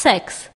sex.